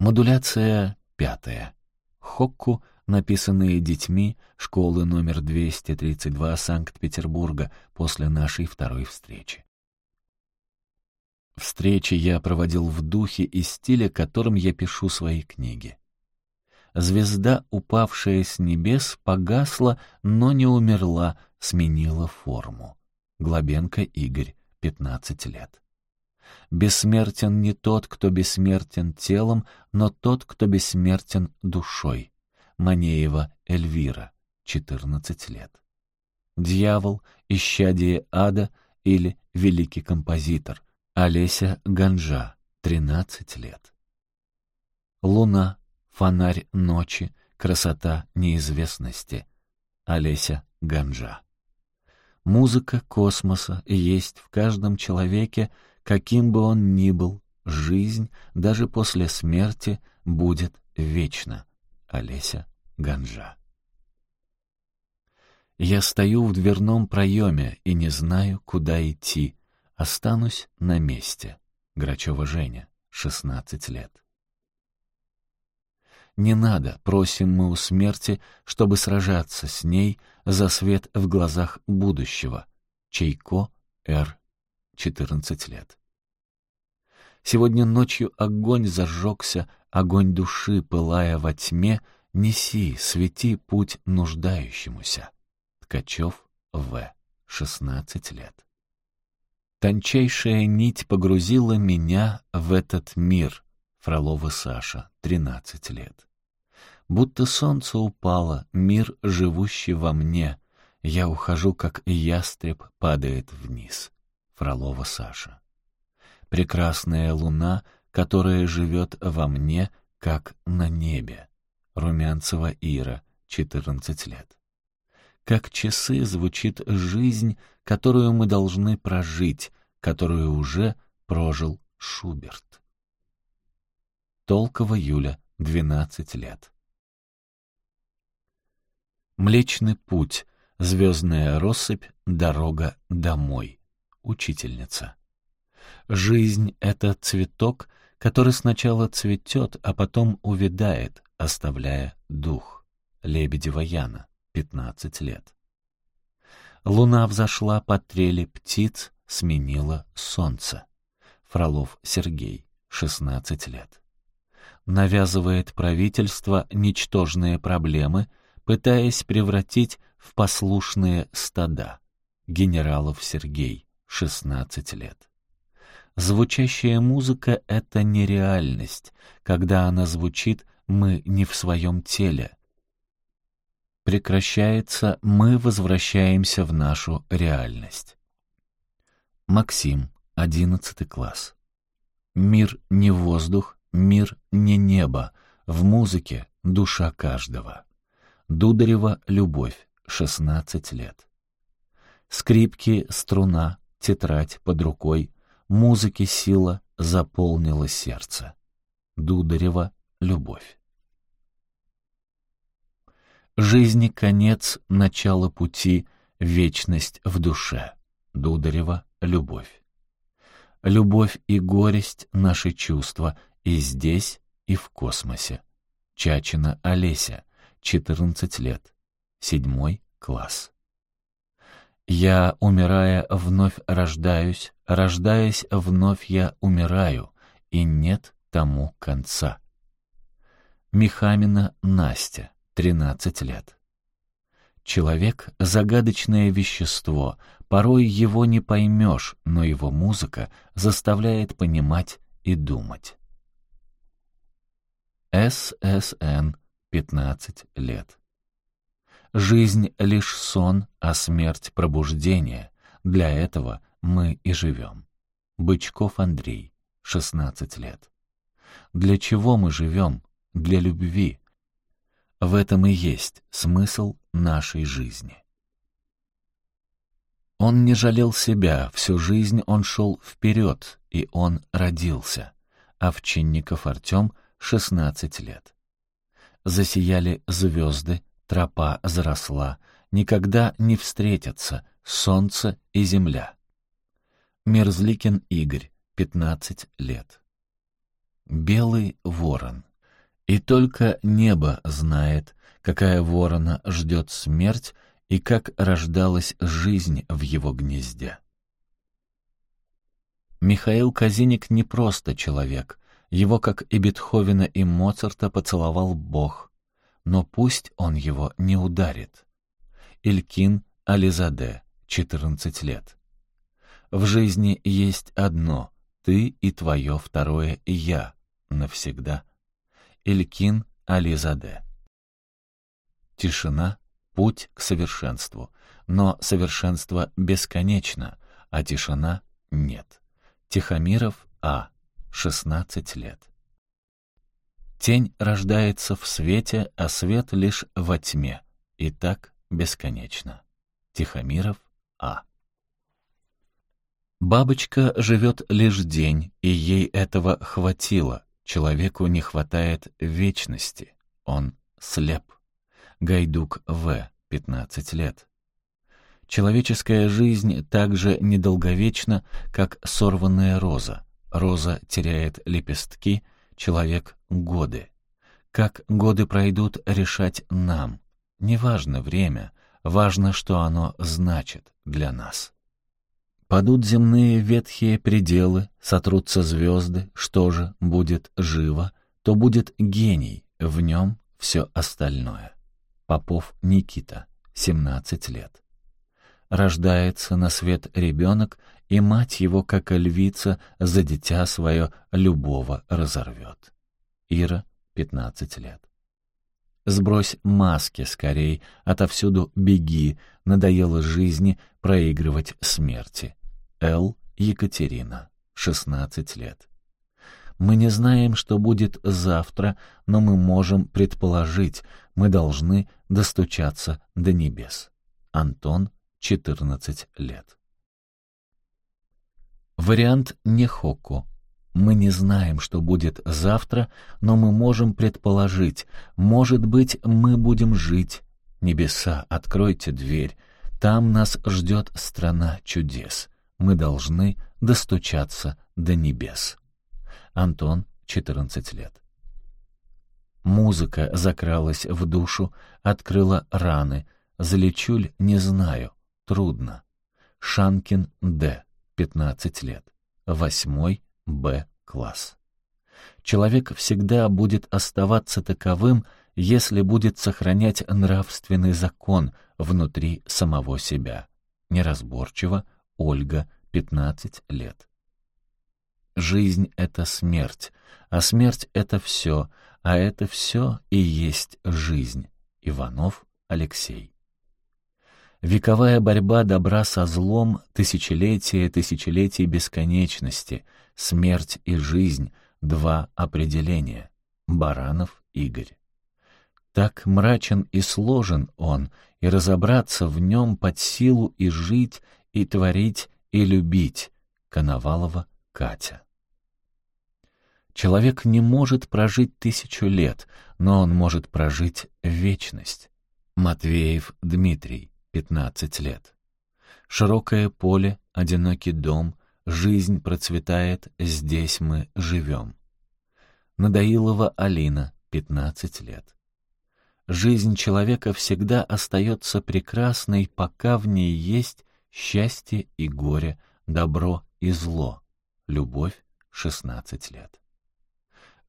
Модуляция пятая. Хокку, написанные детьми школы номер 232 Санкт-Петербурга после нашей второй встречи. Встречи я проводил в духе и стиле, которым я пишу свои книги. Звезда, упавшая с небес, погасла, но не умерла, сменила форму. Глобенко Игорь, 15 лет. Бессмертен не тот, кто бессмертен телом, но тот, кто бессмертен душой. Манеева Эльвира, 14 лет. Дьявол, исчадие ада или великий композитор. Олеся Ганжа, 13 лет. Луна, фонарь ночи, красота неизвестности. Олеся Ганжа. Музыка космоса есть в каждом человеке, каким бы он ни был, жизнь даже после смерти будет вечна. Олеся Ганжа. Я стою в дверном проеме и не знаю, куда идти. Останусь на месте. Грачева Женя, 16 лет. Не надо, просим мы у смерти, чтобы сражаться с ней за свет в глазах будущего. Чайко, Р. 14 лет. Сегодня ночью огонь зажегся, огонь души, пылая во тьме, неси, свети путь нуждающемуся. Ткачев, В. 16 лет. Тончайшая нить погрузила меня в этот мир. Фролова Саша, 13 лет. Будто солнце упало, мир, живущий во мне. Я ухожу, как ястреб падает вниз. Фролова Саша. Прекрасная луна, которая живет во мне, как на небе. Румянцева Ира, 14 лет. Как часы звучит жизнь, которую мы должны прожить, которую уже прожил Шуберт. Толкова Юля, 12 лет. Млечный путь, звездная россыпь, дорога домой. Учительница. Жизнь — это цветок, который сначала цветет, а потом увядает, оставляя дух. Лебедева Яна, 15 лет. Луна взошла по трели птиц, сменила солнце. Фролов Сергей, 16 лет. Навязывает правительство ничтожные проблемы, пытаясь превратить в послушные стада. Генералов Сергей, 16 лет. Звучащая музыка — это нереальность. Когда она звучит, мы не в своем теле. Прекращается, мы возвращаемся в нашу реальность. Максим, одиннадцатый класс. Мир не воздух, мир не небо, в музыке душа каждого. Дударева «Любовь», шестнадцать лет. Скрипки, струна, тетрадь под рукой, музыки сила заполнила сердце. Дударева «Любовь». Жизни конец, начало пути, вечность в душе. Дударева «Любовь». Любовь и горесть — наши чувства и здесь, и в космосе. Чачина Олеся, 14 лет, седьмой класс. Я, умирая, вновь рождаюсь, рождаясь, вновь я умираю, и нет тому конца. Михамина Настя, 13 лет. Человек — загадочное вещество, порой его не поймешь, но его музыка заставляет понимать и думать. ССН, 15 лет. Жизнь — лишь сон, а смерть — пробуждение. Для этого мы и живем. Бычков Андрей, 16 лет. Для чего мы живем? Для любви. В этом и есть смысл нашей жизни. Он не жалел себя, всю жизнь он шел вперед, и он родился. Овчинников Артем, 16 лет. Засияли звезды, тропа заросла, никогда не встретятся солнце и земля. Мерзликин Игорь, 15 лет. Белый ворон. И только небо знает, какая ворона ждет смерть и как рождалась жизнь в его гнезде. Михаил Казиник не просто человек, его, как и Бетховена и Моцарта, поцеловал Бог, но пусть он его не ударит. Илькин Ализаде, 14 лет. В жизни есть одно — ты и твое второе «я» навсегда. Илькин Ализаде. Тишина — путь к совершенству, но совершенство бесконечно, а тишина — нет. Тихомиров А. 16 лет. Тень рождается в свете, а свет лишь во тьме. И так бесконечно. Тихомиров А. Бабочка живет лишь день, и ей этого хватило. Человеку не хватает вечности. Он слеп. Гайдук В. 15 лет. Человеческая жизнь так же недолговечна, как сорванная роза. Роза теряет лепестки, человек — годы. Как годы пройдут, решать нам. Неважно время, важно, что оно значит для нас. Падут земные ветхие пределы, сотрутся звезды, что же будет живо, то будет гений, в нем все остальное. Попов Никита, 17 лет. Рождается на свет ребенок, и мать его, как львица, за дитя свое любого разорвет. Ира, 15 лет. Сбрось маски скорей, отовсюду беги, надоело жизни проигрывать смерти. Л. Екатерина, 16 лет. Мы не знаем, что будет завтра, но мы можем предположить, мы должны достучаться до небес. Антон, 14 лет. Вариант Нехоку. Мы не знаем, что будет завтра, но мы можем предположить, может быть, мы будем жить. Небеса, откройте дверь, там нас ждет страна чудес мы должны достучаться до небес. Антон, 14 лет. Музыка закралась в душу, открыла раны. Залечуль не знаю, трудно. Шанкин Д, 15 лет. Восьмой Б класс. Человек всегда будет оставаться таковым, если будет сохранять нравственный закон внутри самого себя. Неразборчиво, Ольга, 15 лет. Жизнь — это смерть, а смерть — это все, а это все и есть жизнь. Иванов Алексей. Вековая борьба добра со злом, тысячелетия тысячелетий бесконечности, смерть и жизнь — два определения. Баранов Игорь. Так мрачен и сложен он, и разобраться в нем под силу и жить, и творить, и любить. Коновалова Катя. Человек не может прожить тысячу лет, но он может прожить вечность. Матвеев Дмитрий, 15 лет. Широкое поле, одинокий дом, жизнь процветает, здесь мы живем. Надоилова Алина, 15 лет. Жизнь человека всегда остается прекрасной, пока в ней есть Счастье и горе, добро и зло. Любовь — 16 лет.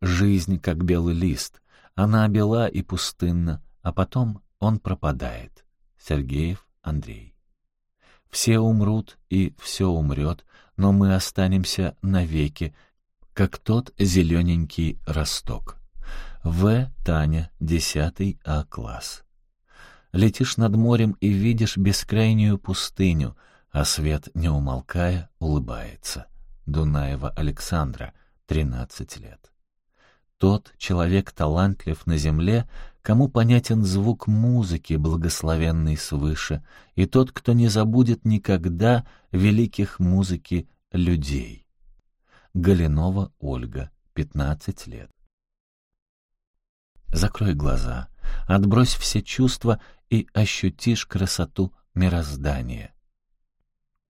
Жизнь, как белый лист, она бела и пустынна, а потом он пропадает. Сергеев Андрей. Все умрут, и все умрет, но мы останемся навеки, как тот зелененький росток. В. Таня, 10 А класс. Летишь над морем и видишь бескрайнюю пустыню, а свет, не умолкая, улыбается. Дунаева Александра, 13 лет. Тот человек талантлив на земле, кому понятен звук музыки, благословенный свыше, и тот, кто не забудет никогда великих музыки людей. Галинова Ольга, 15 лет. Закрой глаза, отбрось все чувства и ощутишь красоту мироздания.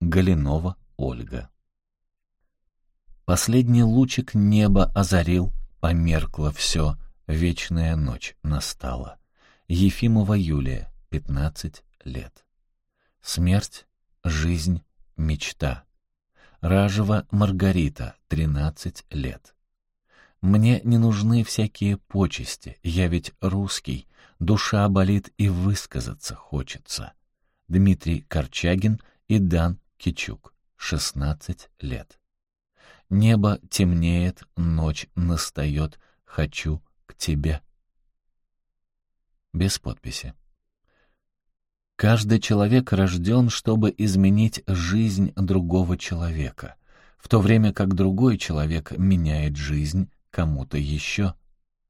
Галинова Ольга Последний лучик неба озарил, померкло все, вечная ночь настала. Ефимова Юлия, 15 лет. Смерть, жизнь, мечта. Ражева Маргарита, 13 лет. Мне не нужны всякие почести, я ведь русский, душа болит и высказаться хочется. Дмитрий Корчагин и Дан Кичук, 16 лет. Небо темнеет, ночь настает, хочу к тебе. Без подписи. Каждый человек рожден, чтобы изменить жизнь другого человека, в то время как другой человек меняет жизнь кому-то еще.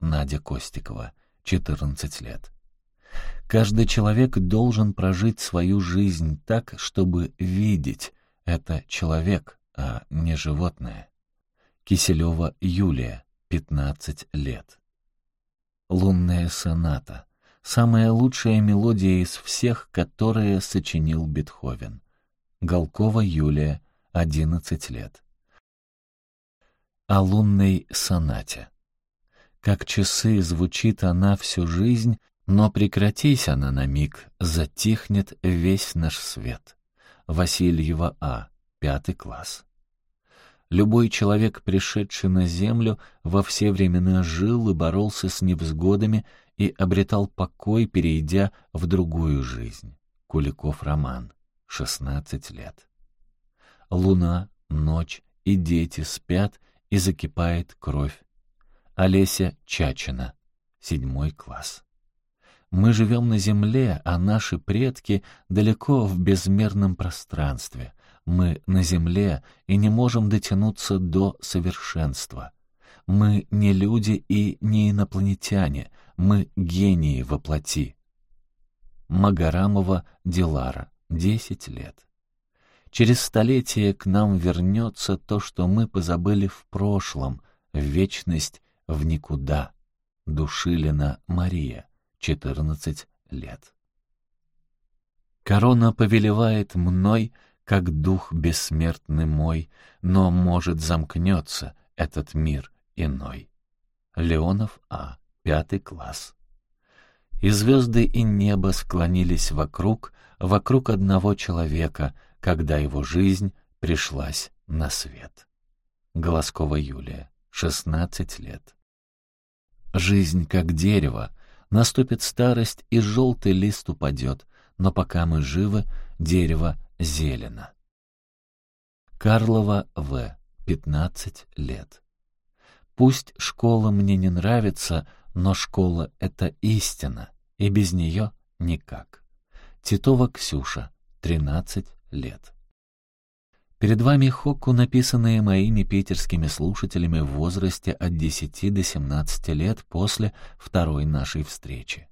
Надя Костикова, 14 лет. Каждый человек должен прожить свою жизнь так, чтобы видеть — это человек, а не животное. Киселева Юлия, 15 лет. Лунная соната. Самая лучшая мелодия из всех, которые сочинил Бетховен. Голкова Юлия, 11 лет. О лунной сонате. Как часы звучит она всю жизнь, но прекратись она на миг, затихнет весь наш свет. Васильева А., пятый класс. Любой человек, пришедший на землю, во все времена жил и боролся с невзгодами и обретал покой, перейдя в другую жизнь. Куликов Роман, 16 лет. Луна, ночь и дети спят, и закипает кровь. Олеся Чачина, седьмой класс. Мы живем на земле, а наши предки далеко в безмерном пространстве — мы на земле и не можем дотянуться до совершенства. Мы не люди и не инопланетяне, мы гении во плоти. Магарамова Дилара, 10 лет. Через столетие к нам вернется то, что мы позабыли в прошлом, в вечность, в никуда. Душилина Мария, 14 лет. Корона повелевает мной как дух бессмертный мой, но, может, замкнется этот мир иной. Леонов А., пятый класс. И звезды, и небо склонились вокруг, вокруг одного человека, когда его жизнь пришлась на свет. Голоскова Юлия, шестнадцать лет. Жизнь как дерево, наступит старость, и желтый лист упадет, но пока мы живы, дерево зелено. Карлова В., 15 лет. Пусть школа мне не нравится, но школа — это истина, и без нее никак. Титова Ксюша, 13 лет. Перед вами хокку, написанные моими питерскими слушателями в возрасте от 10 до 17 лет после второй нашей встречи.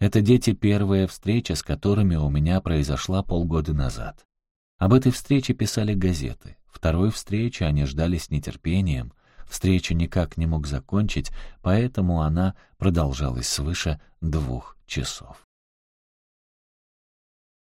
Это дети первая встреча, с которыми у меня произошла полгода назад. Об этой встрече писали газеты. Второй встречи они ждали с нетерпением. Встречу никак не мог закончить, поэтому она продолжалась свыше двух часов.